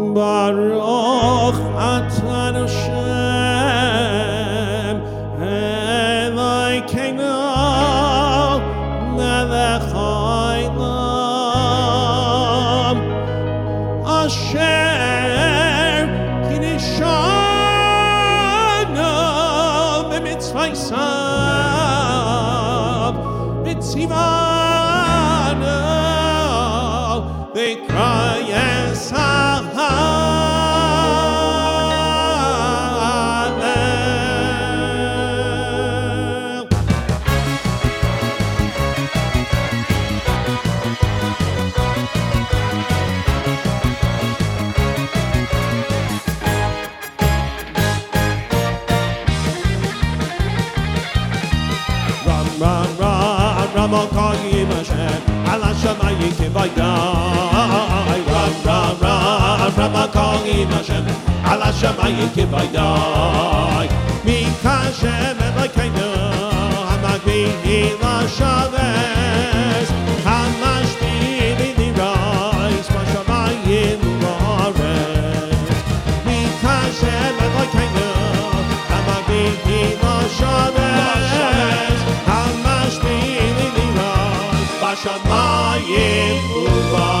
Baruch atah Hashem Elokeinu melech haolam Asher kiddushanu b'mitzvaysav b'tzivanu v'kra yeshachal ge mach, a la shamay ke vayda, ay ra ra ra, a rama khong inoshem, a la shamay ke vayda, min kashem at like hayda, a my be la u'ba'aretz.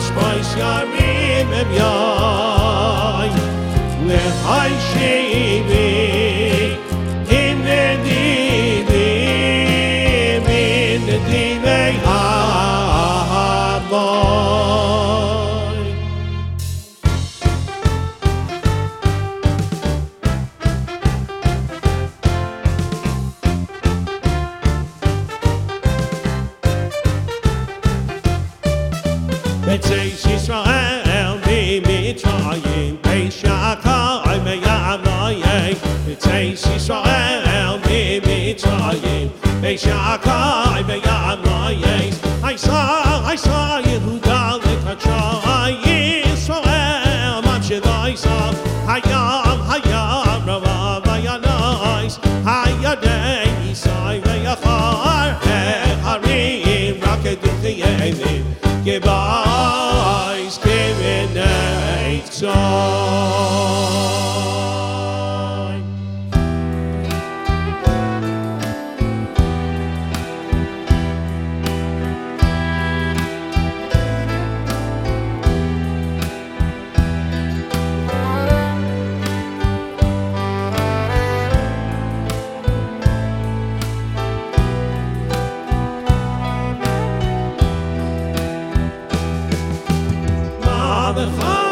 שפייש ימים הם יאי, לחי שאיבי b'mitzrayim B'shakay me'yamayim B'tzeis Yisrael b'mitzrayim B'shakay me'yamayim I saw, I saw Yehuda l'kachai Yisrael machidai saw Hayam, hayam, ravav, hayanais Hayadei Yisai ve'yachar Harim, rakedu chiyevim Gebais Ma'achayan